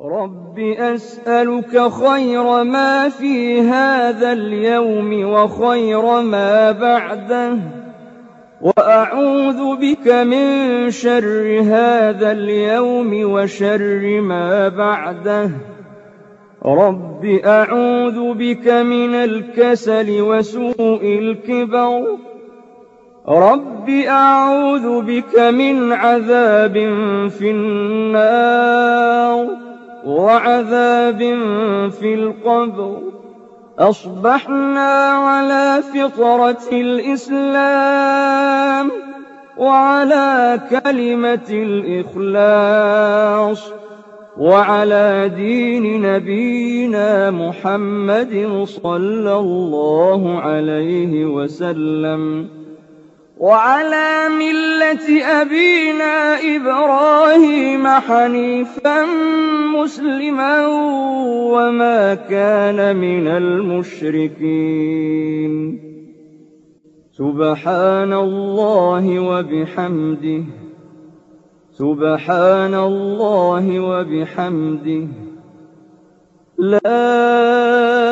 رب أسألك خير ما في هذا اليوم وخير ما بعده وأعوذ بك من شر هذا اليوم وشر ما بعده رب أعوذ بك من الكسل وسوء الكبر رب أعوذ بك من عذاب في النار وعذاب في القبر. أصبحنا على فطرة الإسلام وعلى كلمة الإخلاص وعلى دين نبينا محمد صلى الله عليه وسلم. وعلى ملة أبينا إبراهيم حنيفا مسلما وما كان من المشركين. سبحان الله وبحمده. سبحان الله وبحمده. لا